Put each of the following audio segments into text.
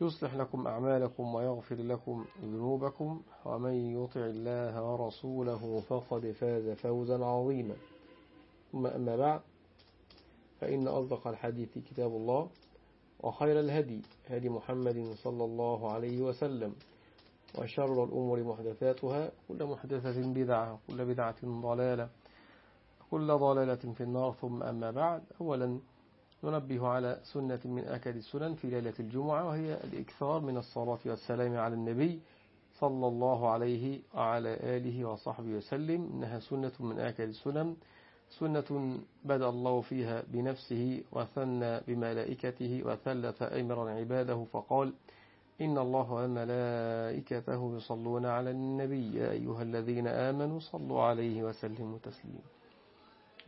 يصلح لكم أعمالكم ويغفر لكم ذنوبكم ومن يطع الله ورسوله فقد فاز فوزا عظيما. ثم أما بعد فإن أصدق الحديث كتاب الله وخير الهدي هدي محمد صلى الله عليه وسلم وشر الأمور محدثاتها كل محدثة بدعة كل بدعة ضلالة كل ضلالة في النار. ثم أما بعد أولا ننبه على سنة من أكد السنن في ليلة الجمعة وهي الإكثار من الصلاة والسلام على النبي صلى الله عليه وعلى آله وصحبه وسلم. إنها سنة من أكد السنن سنة بدأ الله فيها بنفسه وثنى بملائكته وثلث أمرا عباده فقال إن الله وملائكته يصلون على النبي يا أيها الذين آمنوا صلوا عليه وسلموا تسليما.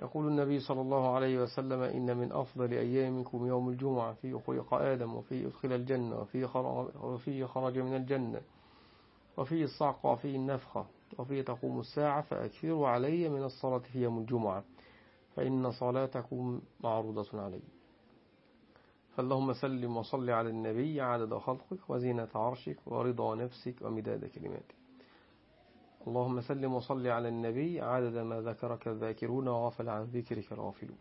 يقول النبي صلى الله عليه وسلم إن من أفضل أيامكم يوم الجمعة فيه خلق آدم وفيه أدخل الجنة وفيه خرج من الجنة وفيه الصعق وفيه النفخة وفيه تقوم الساعة فأكثروا علي من الصلاة في يوم الجمعة فإن صلاتكم معروضة علي. فاللهم سلم وصل على النبي عدد خلقك وزينة عرشك ورضا نفسك ومداد كلماتك. اللهم سلم وصل على النبي عدد ما ذكرك الذاكرون وغفل عن ذكرك الغافلون.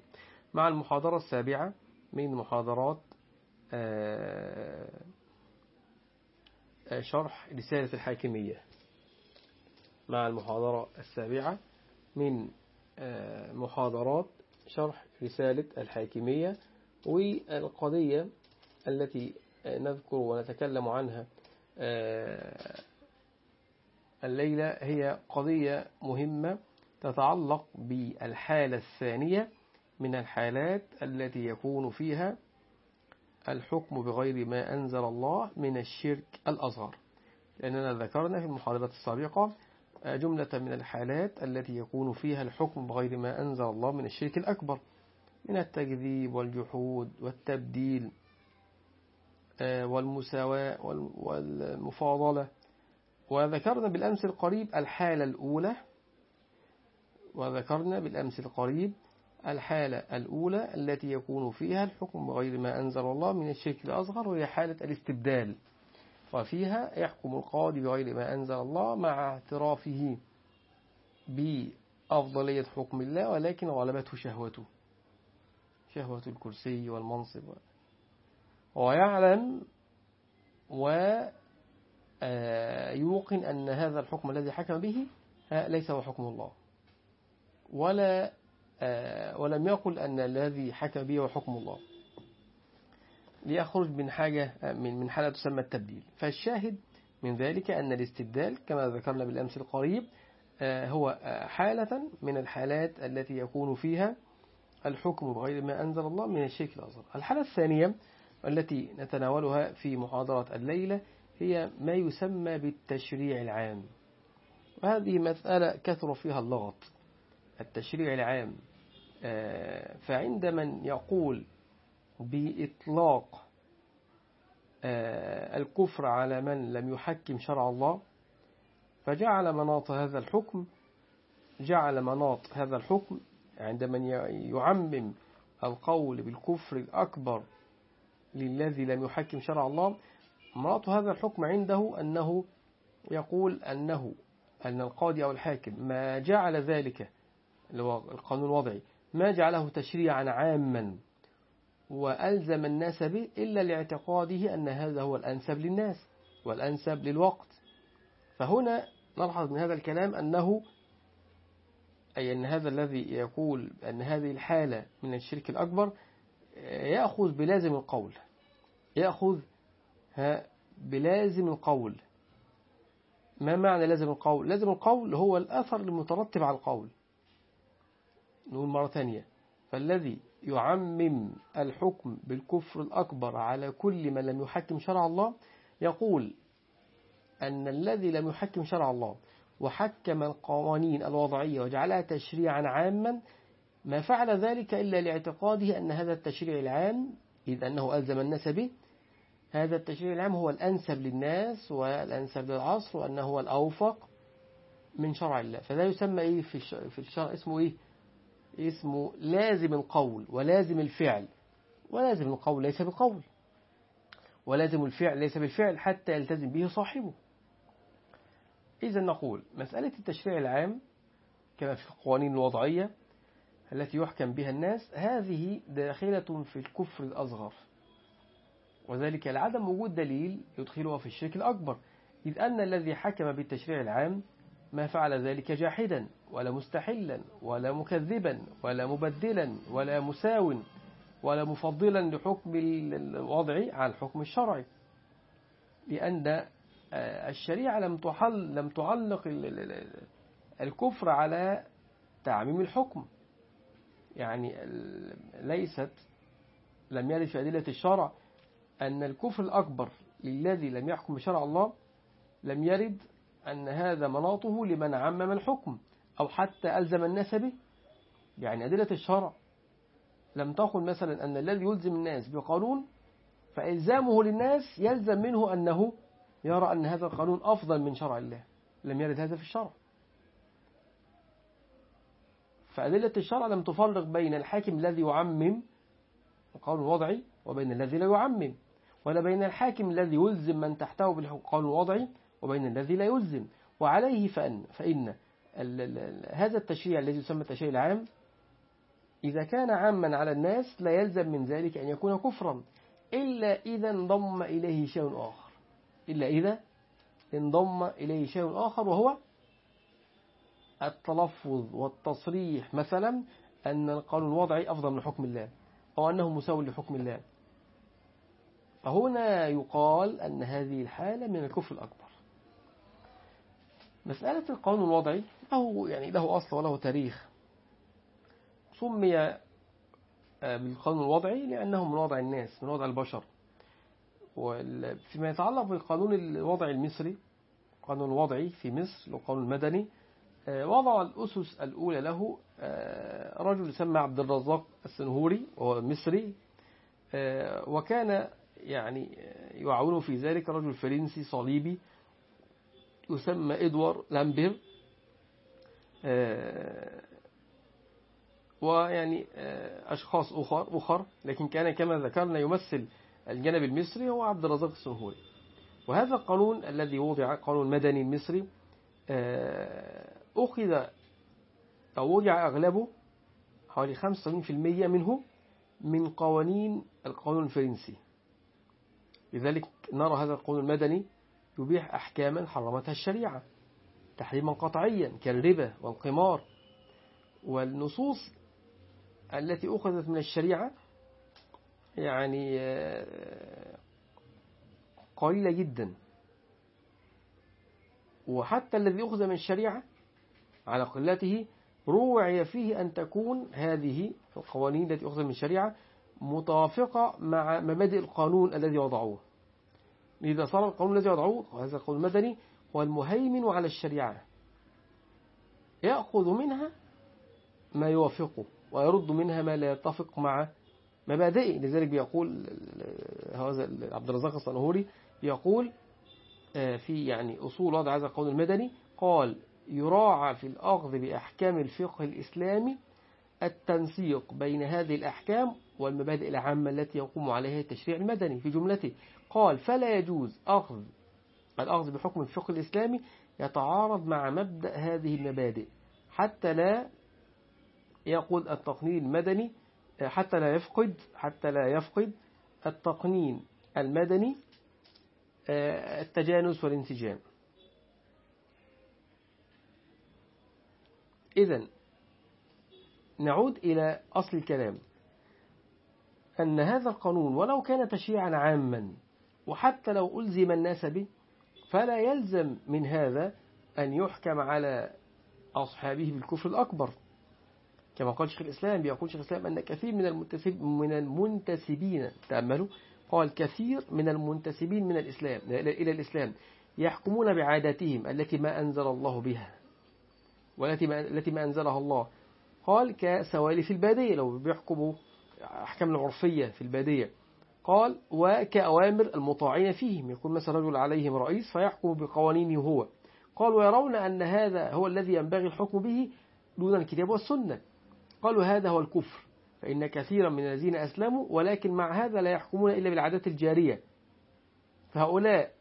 مع المحاضرة السابعة من محاضرات شرح رسالة الحاكمية. مع المحاضرة السابعة من محاضرات شرح رسالة الحاكمية والقضية التي نذكر ونتكلم عنها الليلة هي قضية مهمة تتعلق بالحالة الثانية من الحالات التي يكون فيها الحكم بغير ما أنزل الله من الشرك الأصغر. لأننا ذكرنا في المحاضرات السابقة جملة من الحالات التي يكون فيها الحكم بغير ما أنزل الله من الشرك الأكبر من التكذيب والجحود والتبديل والمساواة والمفاضلة. وذكرنا بالأمس القريب الحالة الأولى. وذكرنا بالأمس القريب الحالة الأولى التي يكون فيها الحكم بغير ما أنزل الله من الشرك الأصغر وهي حالة الاستبدال. وفيها يحكم القاضي بغير ما أنزل الله مع اعترافه بأفضلية حكم الله ولكن غلبته شهوته شهوة الكرسي والمنصب. ويعلم ويوقن أن هذا الحكم الذي حكم به ليس هو حكم الله. ولا ولم يقل أن الذي حكم به هو حكم الله. ليخرج من حاجة من من حالة تسمى التبديل. فالشاهد من ذلك أن الاستبدال كما ذكرنا بالأمس القريب هو حالة من الحالات التي يكون فيها الحكم بغير ما أنزل الله من الشرك الأصغر. الحالة الثانية التي نتناولها في محاضرة الليلة هي ما يسمى بالتشريع العام. وهذه مسألة كثر فيها اللغط التشريع العام. فعند من يقول بإطلاق الكفر على من لم يحكم شرع الله فجعل مناط هذا الحكم جعل مناط هذا الحكم. عند من يعمم القول بالكفر الأكبر للذي لم يحكم شرع الله مناط هذا الحكم عنده أنه يقول أنه أن القاضي أو الحاكم ما جعل ذلك اللي هو القانون الوضعي ما جعله تشريعا عاما وألزم الناس به إلا لاعتقاده أن هذا هو الأنسب للناس والأنسب للوقت. فهنا نلحظ من هذا الكلام أنه أي أن هذا الذي يقول أن هذه الحالة من الشرك الأكبر يأخذ بلازم القول يأخذ بلازم القول. ما معنى لازم القول؟ لازم القول هو الأثر المترتب على القول. نقول مرة ثانية. فالذي يعمم الحكم بالكفر الأكبر على كل من لم يحكم شرع الله يقول أن الذي لم يحكم شرع الله وحكم القوانين الوضعية وجعلها تشريعا عاما ما فعل ذلك إلا لاعتقاده أن هذا التشريع العام إذ أنه ألزم الناس به هذا التشريع العام هو الأنسب للناس والأنسب للعصر وأنه هو الأوفق من شرع الله. فده يسمى إيه في الشرع اسمه إيه؟ اسمه لازم القول ولازم الفعل. ولازم القول ليس بالقول. ولازم الفعل ليس بالفعل حتى يلتزم به صاحبه. إذا نقول مسألة التشريع العام كما في القوانين الوضعية التي يحكم بها الناس هذه داخلة في الكفر الأصغر. وذلك لعدم وجود دليل يدخلها في الشرك الأكبر إذ أن الذي حكم بالتشريع العام ما فعل ذلك جاحدا ولا مستحلا ولا مكذبا ولا مبدلا ولا مساو ولا مفضلا لحكم الوضع على الحكم الشرعي لأن الشريعة لم تحل لم تعلق الكفر على تعميم الحكم. يعني ليست لم يرد في أدلة الشرع أن الكفر الأكبر للذي لم يحكم بشرع الله لم يرد أن هذا مناطه لمن عمم الحكم أو حتى ألزم الناس به. يعني أدلة الشرع لم تقل مثلا أن الذي يلزم الناس بقانون فإلزامه للناس يلزم منه أنه يرى أن هذا القانون أفضل من شرع الله. لم يرد هذا في الشرع. فأدلة الشرع لم تفرق بين الحاكم الذي يعمم القانون الوضعي وبين الذي لا يعمم. ولا بين الحاكم الذي يلزم من تحته بالقانون الوضعي وبين الذي لا يلزم. وعليه فإن, فإن هذا التشريع الذي يسمى التشريع العام إذا كان عاما على الناس لا يلزم من ذلك أن يكون كفرا إلا إذا انضم إليه شيء آخر. إلا إذا انضم إليه شيء آخر وهو التلفظ والتصريح. مثلا أن القانون الوضعي أفضل من حكم الله أو أنه مساوي لحكم الله. فهنا يقال أن هذه الحالة من الكفر الأكبر. مسألة القانون الوضعي له يعني له أصل وله تاريخ سمي آه، بالقانون الوضعي لأنه من وضع الناس من وضع البشر. وفيما يتعلق بالقانون الوضعي المصري القانون الوضعي في مصر القانون المدني آه، وضع الأسس الأولى له آه، رجل يسمى عبد الرزاق السنهوري وهو مصري وكان يعني يعاونه في ذلك رجل فرنسي صليبي يسمى إدوار لامبير آه، ويعني آه، أشخاص أخر, أخر لكن كان كما ذكرنا يمثل الجانب المصري هو عبد الرزاق السنهوري وهذا القانون الذي وضع قانون مدني مصري آه، أخذ أو وضع أغلبه حوالي 85% منه من قوانين القانون الفرنسي. لذلك نرى هذا القانون المدني يبيح أحكاما حرمتها الشريعة تحريما قطعيا كالربا والقمار. والنصوص التي أخذت من الشريعة يعني آه، قليلة جدا. وحتى الذي أخذ من الشريعة على قلته روعي فيه أن تكون هذه القوانين التي أخذت من الشريعة متوافقة مع مبادئ القانون الذي وضعوه. إذا صار القانون الذي وضعوه وهذا القانون المدني هو المهيمن على الشريعة. يأخذ منها ما يوافقه ويرد منها ما لا يتفق مع مبادئه. لذلك بيقول هذا عبد الرزاق الصنهوري يقول آه، في يعني أصول وضع هذا القانون المدني قال يراعى في الأخذ بأحكام الفقه الإسلامي التنسيق بين هذه الأحكام والمبادئ العامة التي يقوم عليها التشريع المدني. في جملته قال فلا يجوز أخذ الأخذ بحكم الفقه الإسلامي يتعارض مع مبدأ هذه المبادئ حتى لا يقود التقنين المدني حتى لا يفقد حتى لا يفقد التقنين المدني آه، التجانس والانسجام. إذا نعود إلى أصل الكلام. أن هذا القانون ولو كان تشريعا عاما وحتى لو ألزم الناس به فلا يلزم من هذا أن يحكم على أصحابه بالكفر الأكبر. كما قال شيخ الإسلام بيقول شيخ الإسلام أن كثير من المنتسب من المنتسبين تأملوا قال كثير من المنتسبين من الإسلام إلى الإسلام يحكمون بعاداتهم التي ما أنزل الله بها والتي ما التي ما أنزلها الله. قال كسوالف البادية لو بيحكموا أحكام العرفية في البادية. قال وكأوامر المطاعين فيهم. يكون مثلا رجل عليهم رئيس فيحكم بقوانينه هو. قال ويرون أن هذا هو الذي ينبغي الحكم به دون الكتاب والسنة. قالوا هذا هو الكفر فإن كثيرا من الذين أسلموا ولكن مع هذا لا يحكمون إلا بالعادات الجارية. فهؤلاء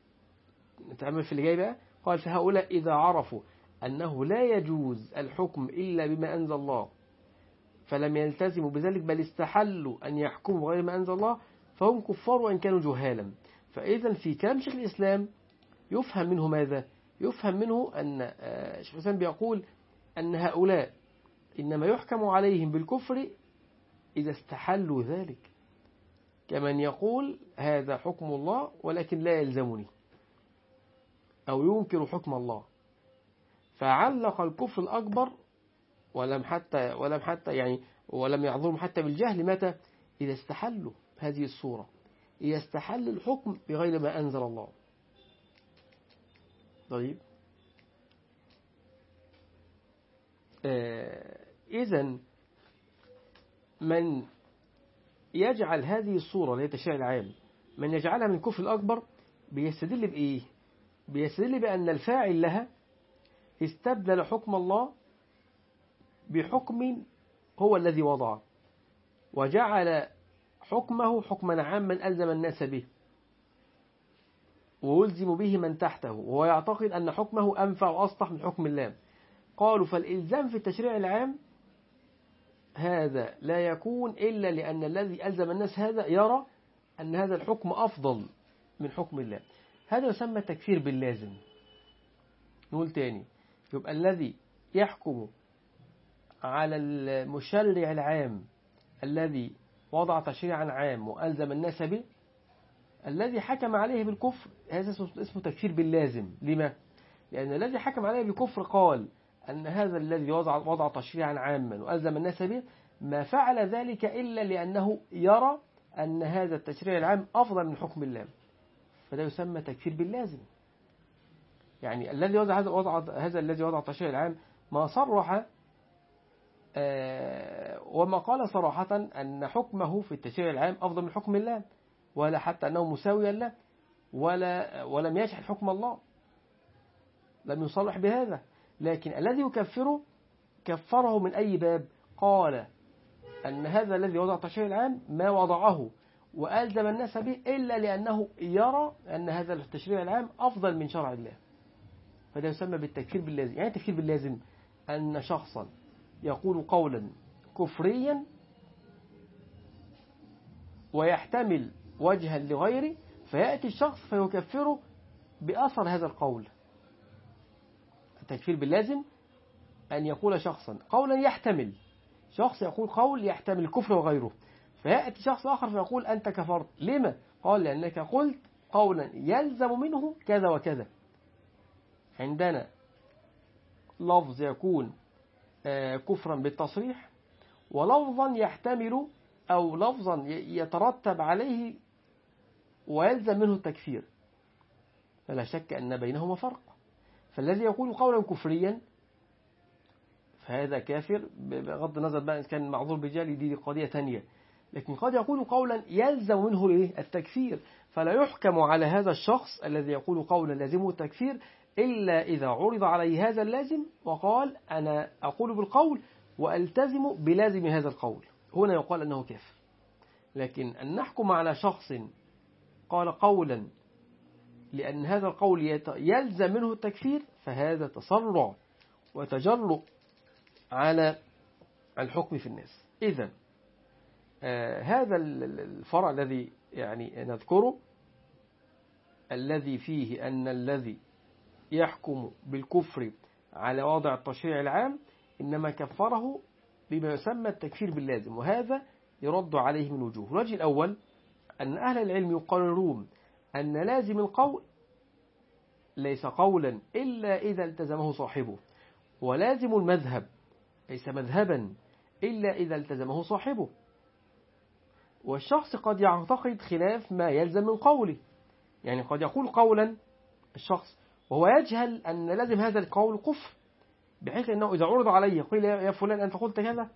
نتعمل في اللي جاي بقى قال فهؤلاء إذا عرفوا أنه لا يجوز الحكم إلا بما أنزل الله فلم يلتزموا بذلك بل استحلوا أن يحكموا بغير ما أنزل الله فهم كفار وإن كانوا جهالا. فإذا في كلام شيخ الإسلام يفهم منه ماذا؟ يفهم منه أن آه، شيخ الإسلام بيقول أن هؤلاء إنما يحكم عليهم بالكفر إذا استحلوا ذلك. كمن يقول هذا حكم الله ولكن لا يلزمني. أو ينكر حكم الله. فعلق الكفر الأكبر ولم حتى ولم حتى يعني ولم يعذرهم حتى بالجهل متى؟ إذا استحلوا هذه الصورة. إذا استحل الحكم بغير ما أنزل الله. طيب. آه إذا من يجعل هذه الصورة اللي هي التشريع العام من يجعلها من الكفر الأكبر بيستدل بإيه؟ بيستدل بأن الفاعل لها استبدل حكم الله بحكم هو الذي وضعه وجعل حكمه حكما عاما ألزم الناس به. ويلزم به من تحته. وهو يعتقد أن حكمه أنفع وأصلح من حكم الله. قالوا فالإلزام في التشريع العام هذا لا يكون إلا لأن الذي ألزم الناس هذا يرى أن هذا الحكم أفضل من حكم الله. هذا يسمى تكفير باللازم. نقول تاني. يبقى الذي يحكم على المشرع العام الذي وضع تشريعا عام وألزم الناس به الذي حكم عليه بالكفر هذا اسمه تكفير باللازم. لما؟ لأن الذي حكم عليه بالكفر قال أن هذا الذي وضع, وضع تشريعا عاما وألزم الناس به ما فعل ذلك إلا لأنه يرى أن هذا التشريع العام أفضل من حكم الله. فده يسمى تكفير باللازم. يعني الذي وضع هذا وضع هذا الذي وضع التشريع العام ما صرح وما قال صراحة أن حكمه في التشريع العام أفضل من حكم الله ولا حتى أنه مساويا له ولا ولم يجحد حكم الله لم يصلح بهذا. لكن الذي يكفره كفره من أي باب؟ قال أن هذا الذي وضع التشريع العام ما وضعه وألزم الناس به إلا لأنه يرى أن هذا التشريع العام أفضل من شرع الله. فده يسمى بالتكفير باللازم. يعني التكفير باللازم أن شخصا يقول قولا كفريا ويحتمل وجها لغيره فيأتي الشخص فيكفره بأثر هذا القول. التكفير باللازم أن يقول شخصا قولا يحتمل. شخص يقول قول يحتمل الكفر وغيره. فيأتي شخص آخر فيقول أنت كفرت. لما؟ قال لأنك قلت قولا يلزم منه كذا وكذا. عندنا لفظ يكون كفرا بالتصريح ولفظا يحتمل أو لفظا يترتب عليه ويلزم منه التكفير. فلا شك أن بينهما فرق. فالذي يقول قولا كفريا فهذا كافر بغض النظر بقى إن كان معذور بجالي دي قضية ثانية لكن قد يقول قولا يلزم منه التكفير. فلا يحكم على هذا الشخص الذي يقول قولا لازمه التكفير إلا إذا عرض عليه هذا اللازم وقال أنا أقول بالقول وألتزم بلازم هذا القول. هنا يقال أنه كافر لكن أن نحكم على شخص قال قولا لأن هذا القول يلزم منه التكفير فهذا تسرع وتجرؤ على الحكم في الناس. إذا آه هذا الفرع الذي يعني نذكره الذي فيه أن الذي يحكم بالكفر على وضع التشريع العام إنما كفره بما يسمى التكفير باللازم وهذا يرد عليه من وجوه. الوجه الأول أن أهل العلم يقررون أن لازم القول ليس قولا إلا إذا التزمه صاحبه ولازم المذهب ليس مذهبا إلا إذا التزمه صاحبه. والشخص قد يعتقد خلاف ما يلزم من قوله يعني قد يقول قولا الشخص وهو يجهل أن لازم هذا القول كفر بحيث أنه إذا عرض عليه قيل يا فلان أنت قلت كذا؟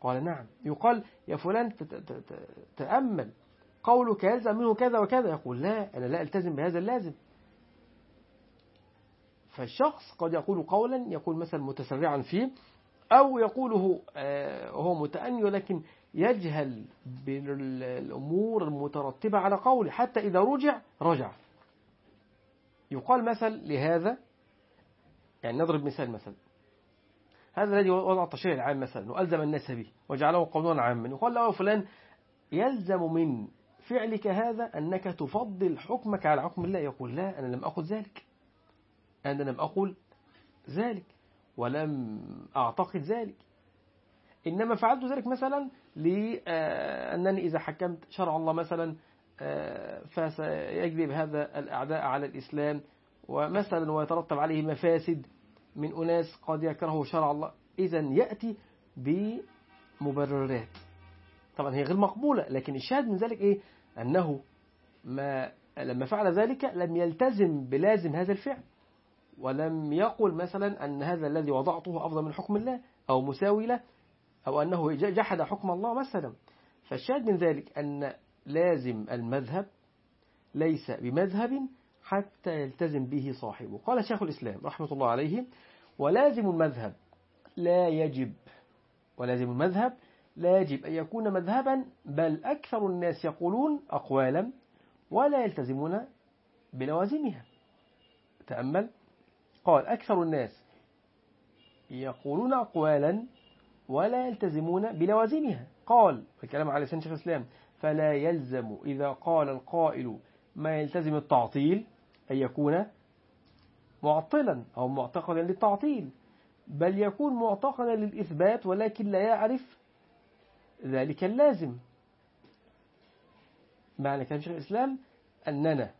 قال نعم. يقال يا فلان تأمل قولك يلزم منه كذا وكذا. يقول لا أنا لا ألتزم بهذا اللازم. فالشخص قد يقول قولا يقول مثلا متسرعا فيه أو يقوله آه، وهو متأني لكن يجهل بالأمور المترتبة على قوله حتى إذا رجع رجع. يقال مثل لهذا يعني نضرب مثال مثلا هذا الذي وضع التشريع العام مثلا وألزم الناس به وجعله قانونا عاما يقال له فلان يلزم من فعلك هذا أنك تفضل حكمك على حكم الله. يقول لا أنا لم أقل ذلك. أنا لم أقل ذلك ولم أعتقد ذلك. إنما فعلت ذلك مثلا لأنني إذا حكمت شرع الله مثلا فسيجلب هذا الأعداء على الإسلام. ومثلا ويترتب عليه مفاسد من أناس قد يكرهوا شرع الله. إذا يأتي بمبررات. طبعا هي غير مقبولة لكن الشاهد من ذلك إيه؟ أنه ما لما فعل ذلك لم يلتزم بلازم هذا الفعل. ولم يقل مثلا أن هذا الذي وضعته أفضل من حكم الله أو مساوي له أو أنه جحد حكم الله مثلا. فالشاهد من ذلك أن لازم المذهب ليس بمذهب حتى يلتزم به صاحبه. قال شيخ الإسلام رحمة الله عليه ولازم المذهب لا يجب ولازم المذهب لا يجب أن يكون مذهبا بل أكثر الناس يقولون أقوالا ولا يلتزمون بلوازمها. تأمل. قال أكثر الناس يقولون أقوالا ولا يلتزمون بلوازمها. قال الكلام على لسان شيخ الإسلام فلا يلزم إذا قال القائل ما يلتزم التعطيل أن يكون معطلا أو معتقدا للتعطيل بل يكون معتقدا للإثبات ولكن لا يعرف ذلك اللازم. معنى كلام شيخ الإسلام أننا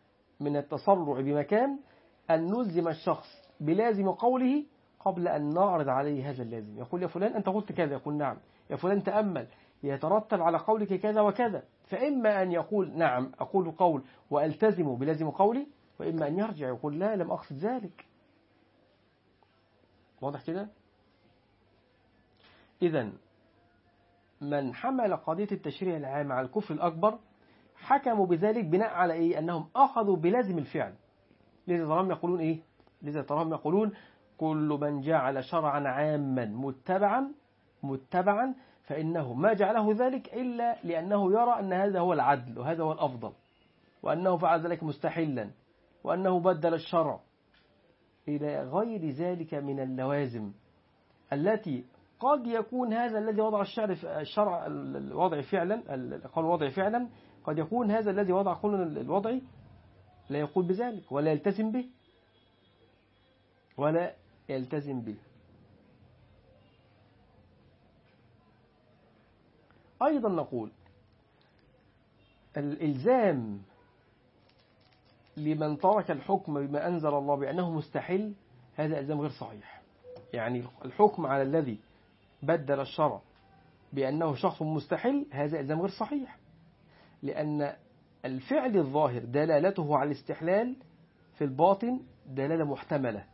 من التسرع بمكان أن نلزم الشخص بلازم قوله قبل أن نعرض عليه هذا اللازم. يقول يا فلان أنت قلت كذا. يقول نعم. يا فلان تأمل. يترتب على قولك كذا وكذا. فإما أن يقول نعم أقول قول وألتزم بلازم قولي وإما أن يرجع يقول لا لم أقصد ذلك. واضح كده؟ إذا من حمل قضية التشريع العام على الكفر الأكبر حكموا بذلك بناء على إيه؟ أنهم أخذوا بلازم الفعل. لذا تراهم يقولون إيه؟ لذا تراهم يقولون كل من جعل شرعا عاما متبعا متبعا فإنه ما جعله ذلك إلا لأنه يرى أن هذا هو العدل وهذا هو الأفضل وأنه فعل ذلك مستحلا وأنه بدل الشرع إلى غير ذلك من اللوازم التي قد يكون هذا الذي وضع الشعر الشرع الوضع فعلا قول الوضع فعلا قد يكون هذا الذي وضع قانون الوضع لا يقول بذلك ولا يلتزم به ولا يلتزم به. أيضا نقول الإلزام لمن ترك الحكم بما أنزل الله بأنه مستحل هذا إلزام غير صحيح. يعني الحكم على الذي بدل الشرع بأنه شخص مستحل هذا إلزام غير صحيح. لأن الفعل الظاهر دلالته على الاستحلال في الباطن دلالة محتملة.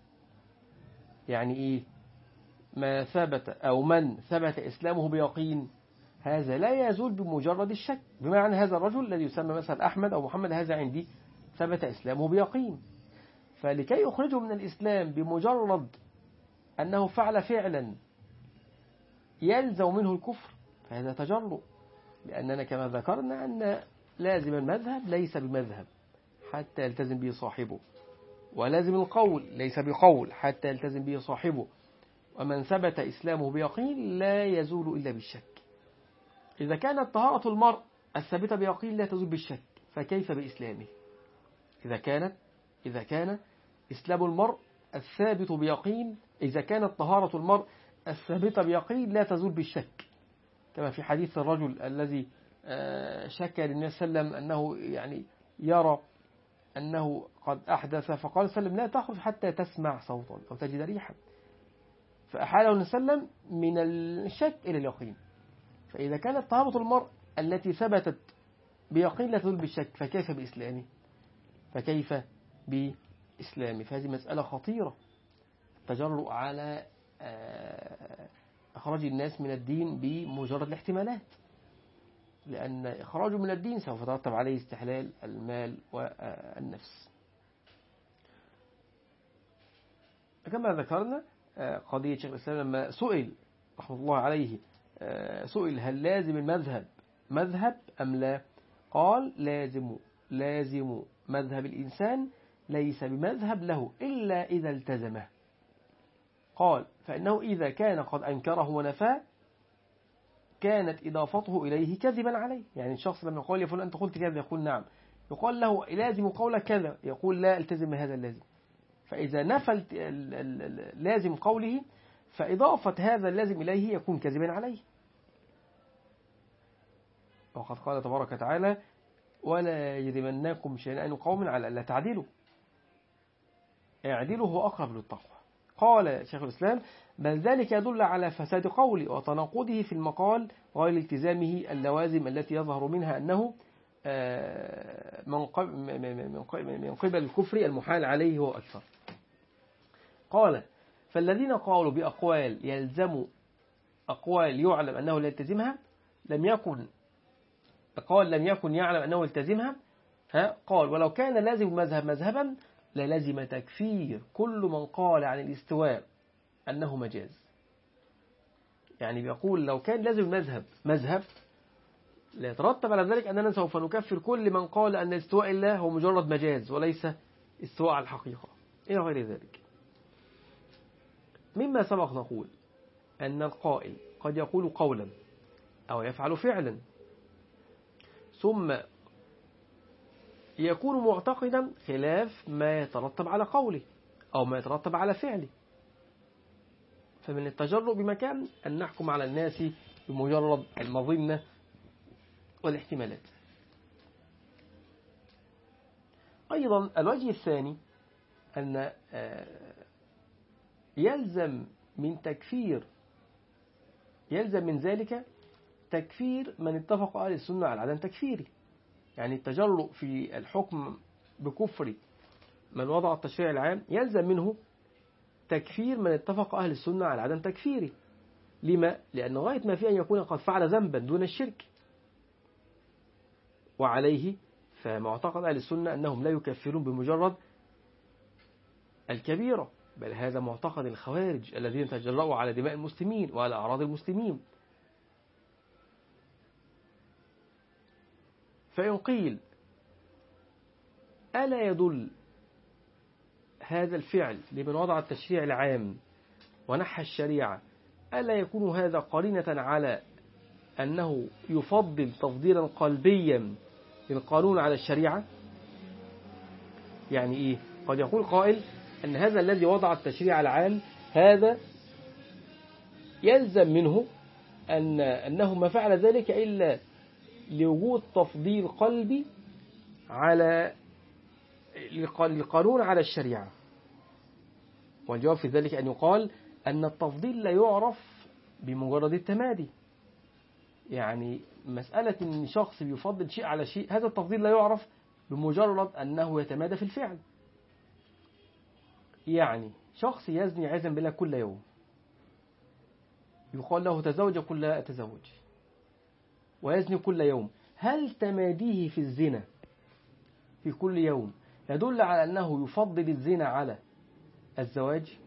يعني إيه؟ ما ثبت أو من ثبت إسلامه بيقين هذا لا يزول بمجرد الشك. بمعنى هذا الرجل الذي يسمى مثلا أحمد أو محمد هذا عندي ثبت إسلامه بيقين. فلكي يخرجه من الإسلام بمجرد أنه فعل فعلا يلزم منه الكفر فهذا تجرؤ. لأننا كما ذكرنا أن لازم المذهب ليس بمذهب حتى يلتزم به صاحبه. ولازم القول ليس بقول حتى يلتزم به صاحبه. ومن ثبت إسلامه بيقين لا يزول إلا بالشك. إذا كانت طهارة المرء الثابتة بيقين لا تزول بالشك فكيف بإسلامه؟ إذا كانت إذا كان إسلام المرء الثابت بيقين إذا كانت طهارة المرء الثابتة بيقين لا تزول بالشك. كما في حديث الرجل الذي شكى للنبي صلى الله عليه وسلم أنه يعني يرى أنه قد أحدث فقال صلى الله عليه وسلم لا تخرج حتى تسمع صوتا أو تجد ريحا. فأحاله النبي صلى الله عليه وسلم من الشك إلى اليقين. فإذا كانت طهارة المرء التي ثبتت بيقين لا تدل بالشك فكيف بإسلامه؟ فكيف بإسلامه؟ فهذه مسألة خطيرة. التجرؤ على إخراج الناس من الدين بمجرد الاحتمالات. لأن إخراجه من الدين سوف يترتب عليه استحلال المال والنفس. كما ذكرنا قضية شيخ الإسلام لما سئل رحمة الله عليه سئل هل لازم المذهب مذهب أم لا؟ قال لازم لازم مذهب الإنسان ليس بمذهب له إلا إذا التزمه. قال فإنه إذا كان قد أنكره ونفاه كانت إضافته إليه كذبا عليه. يعني الشخص لما يقول يا فلان أنت قلت كذا يقول نعم. يقال له لازم قولك كذا. يقول لا التزم هذا اللازم. فإذا نفى لازم قوله فإضافة هذا اللازم إليه يكون كذبا عليه. وقد قال تبارك وتعالى ولا يجرمنكم شيئا قوم على ألا تعدلوا. اعدلوا هو أقرب للتقوى. قال شيخ الإسلام بل ذلك يدل على فساد قوله وتناقضه في المقال غير التزامه اللوازم التي يظهر منها أنه من قبل الكفر المحال عليه هو أكثر. قال فالذين قالوا بأقوال يلزم أقوال يعلم أنه لا يلتزمها لم يكن قال لم يكن يعلم أنه يلتزمها ها قال ولو كان لازم مذهب مذهبا للزم تكفير كل من قال عن الاستواء أنه مجاز. يعني بيقول لو كان لازم مذهب مذهب لا يترتب على ذلك أننا سوف نكفر كل من قال أن استواء الله هو مجرد مجاز وليس استواء على الحقيقة. إلى غير ذلك. مما سبق نقول أن القائل قد يقول قولا أو يفعل فعلا ثم يكون معتقدا خلاف ما يترتب على قوله أو ما يترتب على فعله. فمن التجرؤ بمكان أن نحكم على الناس بمجرد المظنة والاحتمالات. أيضا الوجه الثاني أن يلزم من تكفير يلزم من ذلك تكفير من اتفق أهل السنة على عدم تكفيره. يعني التجرؤ في الحكم بكفر من وضع التشريع العام يلزم منه تكفير من اتفق أهل السنة على عدم تكفيره. لما؟ لأن غاية ما فيه أن يكون قد فعل ذنبا دون الشرك. وعليه فمعتقد أهل السنة أنهم لا يكفرون بمجرد الكبيرة بل هذا معتقد الخوارج الذين تجرؤوا على دماء المسلمين وعلى أعراض المسلمين. فإن قيل ألا يدل هذا الفعل لمن وضع التشريع العام ونحى الشريعة ألا يكون هذا قرينة على أنه يفضل تفضيلا قلبيا للقانون على الشريعة؟ يعني إيه؟ قد يقول قائل أن هذا الذي وضع التشريع العام هذا يلزم منه أن أنه ما فعل ذلك إلا لوجود تفضيل قلبي على القانون على الشريعة. والجواب في ذلك أن يقال أن التفضيل لا يعرف بمجرد التمادي. يعني مسألة أن شخص بيفضل شيء على شيء هذا التفضيل لا يعرف بمجرد أنه يتمادى في الفعل. يعني شخص يزني عزا بالله كل يوم. يقال له تزوج كل لا أتزوج. ويزني كل يوم. هل تماديه في الزنا؟ في كل يوم. يدل على أنه يفضل الزنا على الزواج؟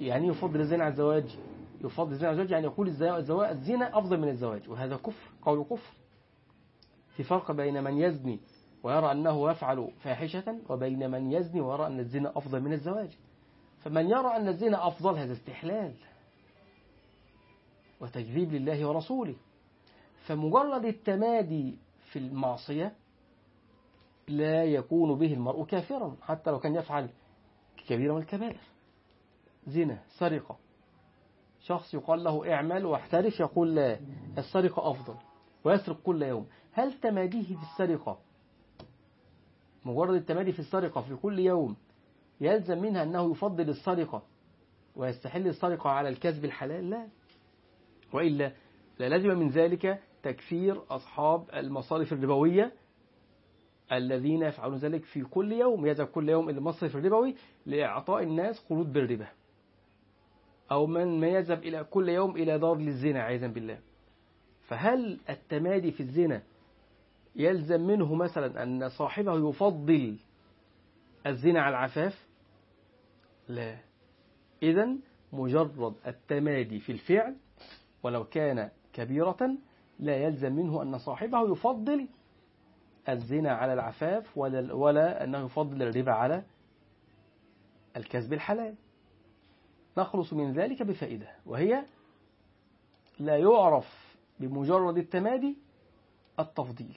يعني يفضل الزنا على الزواج؟ يفضل الزنا على الزواج يعني يقول الزنا أفضل من الزواج. وهذا كفر قول كفر. في فرق بين من يزني ويرى أنه يفعل فاحشة وبين من يزني ويرى أن الزنا أفضل من الزواج. فمن يرى أن الزنا أفضل هذا استحلال وتكذيب لله ورسوله. فمجرد التمادي في المعصية لا يكون به المرء كافرا حتى لو كان يفعل كبيرة من الكبائر. زنا سرقة. شخص يقال له اعمل واحترف يقول لا السرقة أفضل ويسرق كل يوم. هل تماديه في السرقة؟ مجرد التمادي في السرقة في كل يوم يلزم منها أنه يفضل السرقة ويستحل السرقة على الكسب الحلال؟ لا. وإلا لا لازم من ذلك تكفير أصحاب المصارف الربوية الذين يفعلون ذلك في كل يوم يذهب كل يوم إلى المصرف الربوي لإعطاء الناس قروض بالربا. أو من ما يذهب إلى كل يوم إلى دار للزنا عياذا بالله. فهل التمادي في الزنا يلزم منه مثلا أن صاحبه يفضل الزنا على العفاف؟ لا. إذا مجرد التمادي في الفعل ولو كان كبيرة لا يلزم منه أن صاحبه يفضل الزنا على العفاف ولا, ولا أنه يفضل الربا على الكسب الحلال. نخلص من ذلك بفائدة وهي لا يعرف بمجرد التمادي التفضيل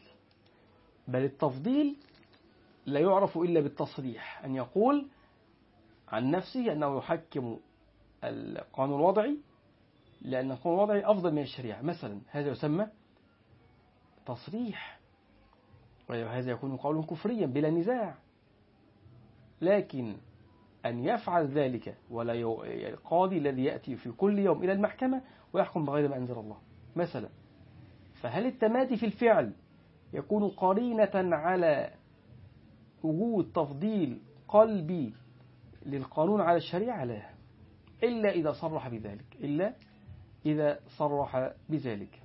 بل التفضيل لا يعرف إلا بالتصريح أن يقول عن نفسه أنه يحكم القانون الوضعي لأن القانون الوضعي أفضل من الشريعة. مثلا هذا يسمى تصريح وهذا يكون قولا كفريا بلا نزاع. لكن أن يفعل ذلك ولا القاضي الذي يأتي في كل يوم إلى المحكمة ويحكم بغير ما أنزل الله. مثلا فهل التمادي في الفعل يكون قرينة على وجود تفضيل قلبي للقانون على الشريعة؟ لا إلا إذا صرح بذلك. إلا إذا صرح بذلك.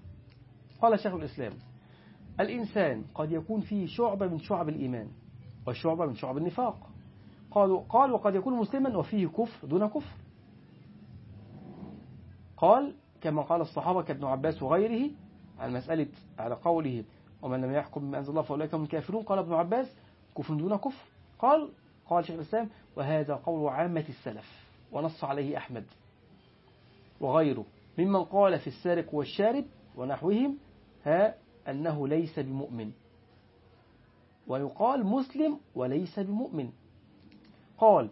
قال شيخ الإسلام الإنسان قد يكون فيه شعبة من شعب الإيمان وشعبة من شعب النفاق. قالوا قال وقد يكون مسلما وفيه كفر دون كفر. قال كما قال الصحابة كابن عباس وغيره عن مسألة على قوله ومن لم يحكم بما أنزل الله فأولئك هم الكافرون قال ابن عباس كفر دون كفر. قال قال شيخ الإسلام وهذا قول عامة السلف ونص عليه أحمد وغيره. ممن قال في السارق والشارب ونحوهم ها أنه ليس بمؤمن. ويقال مسلم وليس بمؤمن. قال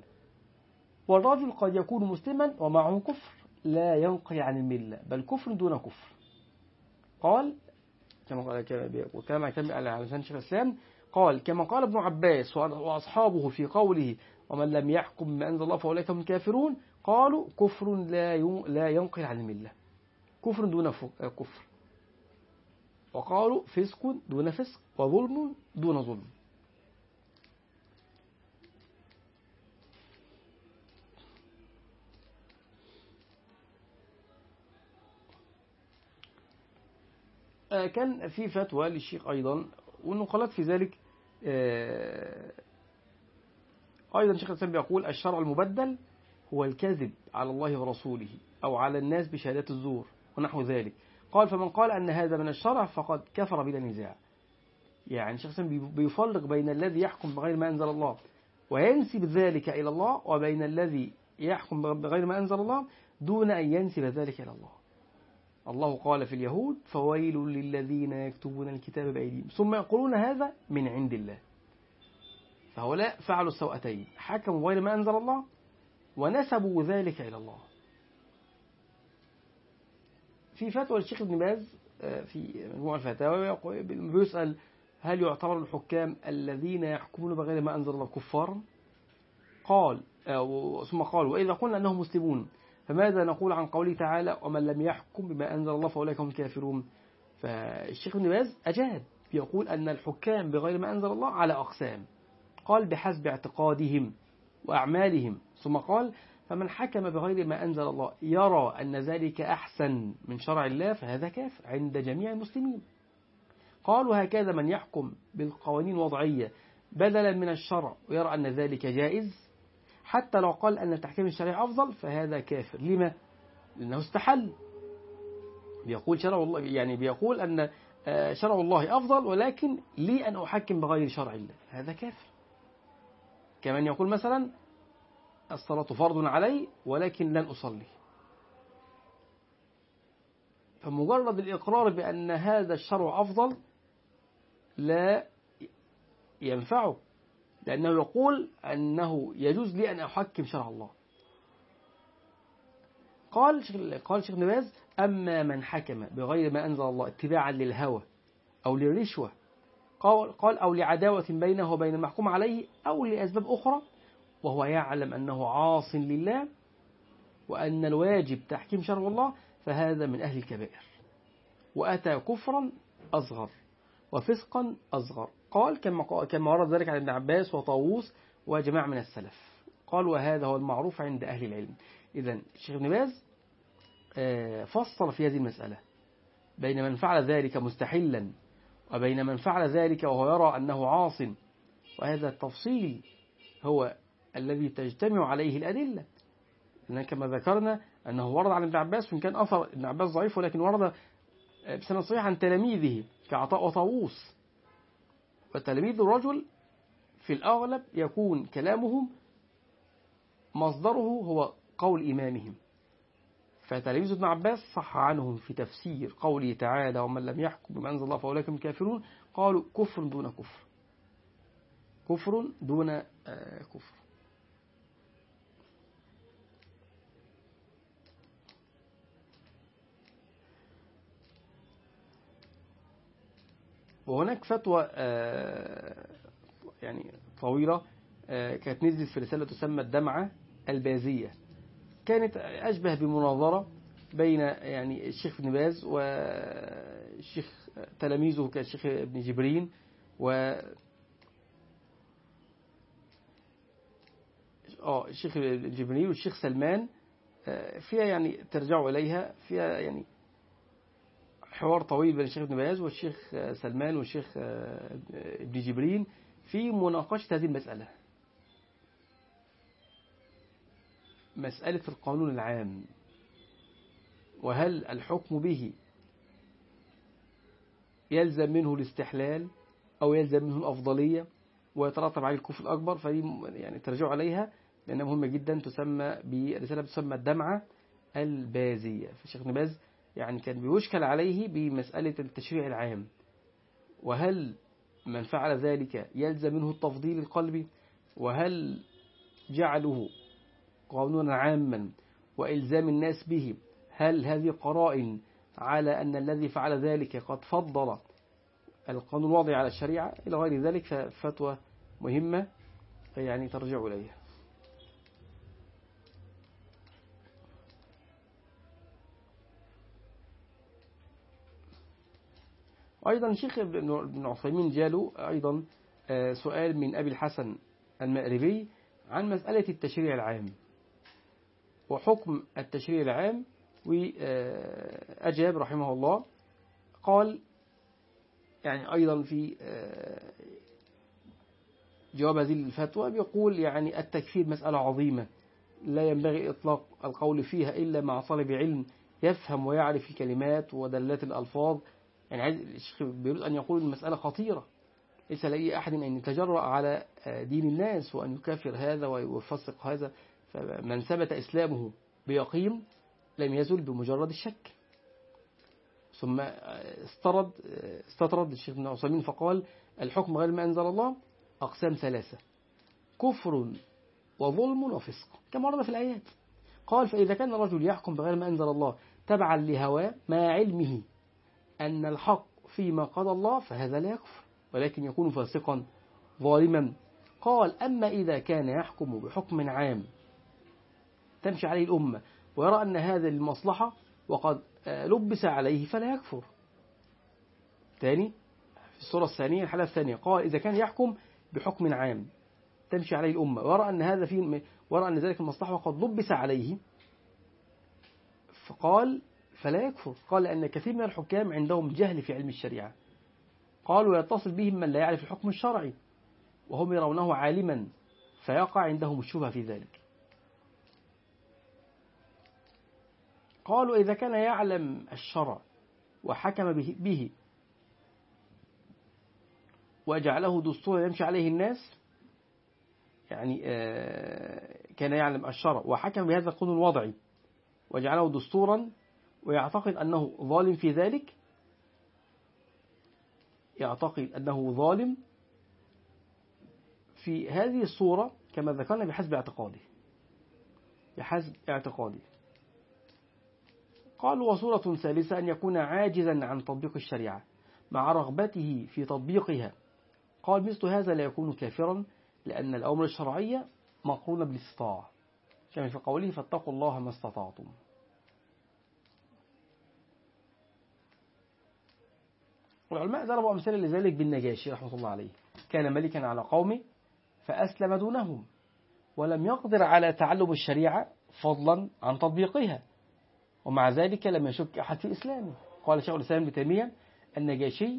والرجل قد يكون مسلما ومعه كفر لا ينقي عن الملة بل كفر دون كفر. قال كما قال وكما اعتمد على لسان شيخ الإسلام قال كما قال ابن عباس وأصحابه في قوله ومن لم يحكم بما أنزل الله فأولئك هم الكافرون قالوا كفر لا لا ينقل عن الملة. كفر دون كفر. وقالوا فسق دون فسق وظلم دون ظلم. آه، كان في فتوى للشيخ أيضا والنقلات في ذلك آه، أيضا شيخ الإسلام يقول الشرع المبدل هو الكذب على الله ورسوله أو على الناس بشهادات الزور ونحو ذلك. قال فمن قال أن هذا من الشرع فقد كفر بلا نزاع. يعني الإسلام بيفرق بين الذي يحكم بغير ما أنزل الله وينسب ذلك إلى الله وبين الذي يحكم بغير ما أنزل الله دون أن ينسب ذلك إلى الله. الله قال في اليهود فويل للذين يكتبون الكتاب بأيديهم. ثم يقولون هذا من عند الله. فهؤلاء فعلوا السوءتين. حكموا غير ما أنزل الله ونسبوا ذلك إلى الله. في فتوى الشيخ ابن باز آه، في مجموع الفتاوى بيسأل هل يعتبر الحكام الذين يحكمون بغير ما أنزل الله كفارا؟ قال آه، ثم قال وإذا قلنا أنهم مسلمون فماذا نقول عن قوله تعالى ومن لم يحكم بما أنزل الله فأولئك هم الكافرون فالشيخ ابن باز أجاب يقول أن الحكام بغير ما أنزل الله على أقسام. قال بحسب اعتقادهم وأعمالهم. ثم قال فمن حكم بغير ما أنزل الله يرى أن ذلك أحسن من شرع الله فهذا كافر عند جميع المسلمين. قالوا هكذا من يحكم بالقوانين الوضعية بدلا من الشرع ويرى أن ذلك جائز حتى لو قال أن التحكيم الشرعي أفضل فهذا كافر. لما؟ لأنه استحل. بيقول شرع الله يعني بيقول أن آه، شرع الله أفضل ولكن لي أن أحكم بغير شرع الله. هذا كافر. كمن يقول مثلا الصلاة فرض علي ولكن لن أصلي. فمجرد الإقرار بأن هذا الشرع أفضل لا ينفعه لأنه يقول أنه يجوز لي أن أحكم شرع الله. قال قال شيخ نباز أما من حكم بغير ما أنزل الله اتباعا للهوى أو للرشوة قال, قال أو لعداوة بينه وبين المحكوم عليه أو لأسباب أخرى وهو يعلم أنه عاص لله وأن الواجب تحكيم شرع الله فهذا من أهل الكبائر. وأتى كفرا أصغر وفسقا أصغر. قال كما كما ورد ذلك عن ابن عباس وطاووس وجماعة من السلف. قال وهذا هو المعروف عند أهل العلم. إذا الشيخ ابن باز آه، فصل في هذه المسألة بين من فعل ذلك مستحلا وبين من فعل ذلك وهو يرى أنه عاص. وهذا التفصيل هو الذي تجتمع عليه الأدلة. لأن كما ذكرنا أنه ورد عن ابن عباس وإن كان أثر ابن عباس ضعيف ولكن ورد بسنة صحيح عن تلاميذه كعطاء وطاووس. وتلاميذ الرجل في الأغلب يكون كلامهم مصدره هو قول إمامهم. فتلاميذ ابن عباس صح عنهم في تفسير قوله تعالى ومن لم يحكم بما أنزل الله فأولئك الكافرون. قالوا كفر دون كفر. كفر دون آه، كفر. وهناك فتوى آه، يعني طويلة آه، كانت نزلت في رسالة تسمى الدمعة البازية. كانت أشبه بمناظرة بين يعني الشيخ ابن باز والشيخ تلاميذه كالشيخ ابن جبرين و آه الشيخ جبريل والشيخ سلمان آه، فيها يعني ترجعوا إليها فيها يعني حوار طويل بين الشيخ ابن باز والشيخ سلمان والشيخ آه، ابن جبرين في مناقشة هذه المسألة. مسألة القانون العام وهل الحكم به يلزم منه الاستحلال أو يلزم منه الأفضلية؟ ويترتب عليه الكفر الأكبر فدي يعني ترجعوا عليها لأنها مهمة جدا تسمى برسالة تسمى الدمعة البازية. فالشيخ ابن باز يعني كان بيشكل عليه بمسألة التشريع العام. وهل من فعل ذلك يلزم منه التفضيل القلبي؟ وهل جعله قانونا عاما وإلزام الناس به. هل هذه قرائن على أن الذي فعل ذلك قد فضل القانون الوضعي على الشريعة؟ إلى غير ذلك ففتوى مهمة يعني ترجع إليها. أيضا شيخ ابن عثيمين جاله أيضا آه، سؤال من أبي الحسن المأربي عن مسألة التشريع العام. وحكم التشريع العام وأجاب رحمه الله قال يعني أيضا في آه، جواب هذه الفتوى بيقول يعني التكفير مسألة عظيمة لا ينبغي إطلاق القول فيها إلا مع طالب علم يفهم ويعرف الكلمات ودلات الألفاظ. يعني عايز الشيخ بيريد أن يقول المسألة خطيرة ليس لأي أحد أن يتجرأ على دين الناس وأن يكافر هذا ويفسق هذا. فمن ثبت إسلامه بيقين لم يزل بمجرد الشك. ثم استرد استطرد الشيخ ابن عثيمين فقال الحكم غير ما أنزل الله أقسام ثلاثة كفر وظلم وفسق كما ورد في الآيات. قال فإذا كان الرجل يحكم بغير ما أنزل الله تبعا لهواه مع علمه أن الحق فيما قضى الله فهذا لا يكفر ولكن يكون فاسقا ظالما. قال أما إذا كان يحكم بحكم عام تمشي عليه الأمة ويرى أن هذا المصلحة وقد لبس عليه فلا يكفر. ثاني في الصورة الثانية الحالة الثانية قال إذا كان يحكم بحكم عام تمشي عليه الأمة. ويرى أن هذا فيه ويرى أن ذلك المصلحة وقد لبس عليه. فقال فلا يكفر. قال أن كثير من الحكام عندهم جهل في علم الشريعة. قالوا يتصل بهم من لا يعرف الحكم الشرعي وهم يرونه عالما فيقع عندهم الشبهة في ذلك. قالوا إذا كان يعلم الشرع وحكم به, به وجعله دستورا يمشي عليه الناس يعني آه، كان يعلم الشرع وحكم بهذا القانون الوضعي وجعله دستورا ويعتقد أنه ظالم في ذلك يعتقد أنه ظالم في هذه الصورة كما ذكرنا بحسب اعتقاده بحسب اعتقاده. قال وصورة ثالثة أن يكون عاجزا عن تطبيق الشريعة مع رغبته في تطبيقها. قال مثل هذا لا يكون كافرا لأن الأمر الشرعية مقرونة بالاستطاعة. كما في قوله فاتقوا الله ما استطعتم. والعلماء ضربوا أمثلة لذلك بالنجاشي رحمة الله عليه. كان ملكا على قومه فأسلم دونهم ولم يقدر على تعلم الشريعة فضلا عن تطبيقها. ومع ذلك لم يشك أحد في إسلامه. قال شيخ الإسلام ابن تيمية النجاشي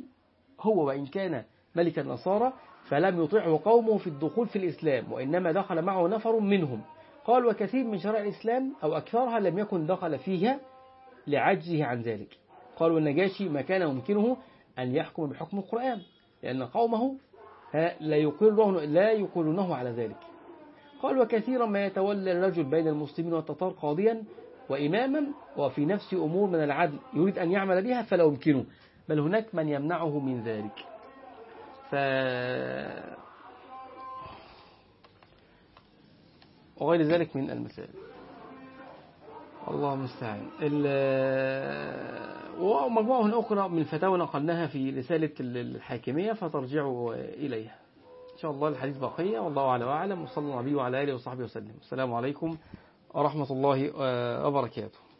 هو وإن كان ملك النصارى فلم يطيعه قومه في الدخول في الإسلام وإنما دخل معه نفر منهم. قال وكثير من شرائع الإسلام أو أكثرها لم يكن دخل فيها لعجزه عن ذلك. قال والنجاشي ما كان يمكنه أن يحكم بحكم القرآن لأن قومه لا يقرونه لا على ذلك. قال وكثيرا ما يتولى الرجل بين المسلمين والتتار قاضيا وإماما وفي نفس أمور من العدل يريد أن يعمل بها فلا يمكنه بل هناك من يمنعه من ذلك. ف... وغير ذلك من المسائل الله المستعان. ومجموعة أخرى من الفتاوى نقلناها في رسالة الحاكمية فترجعوا إليها. إن شاء الله الحديث بقية والله أعلى وأعلم. وصلى الله عليه وعلى آله وصحبه وسلم. السلام عليكم ورحمة الله وبركاته.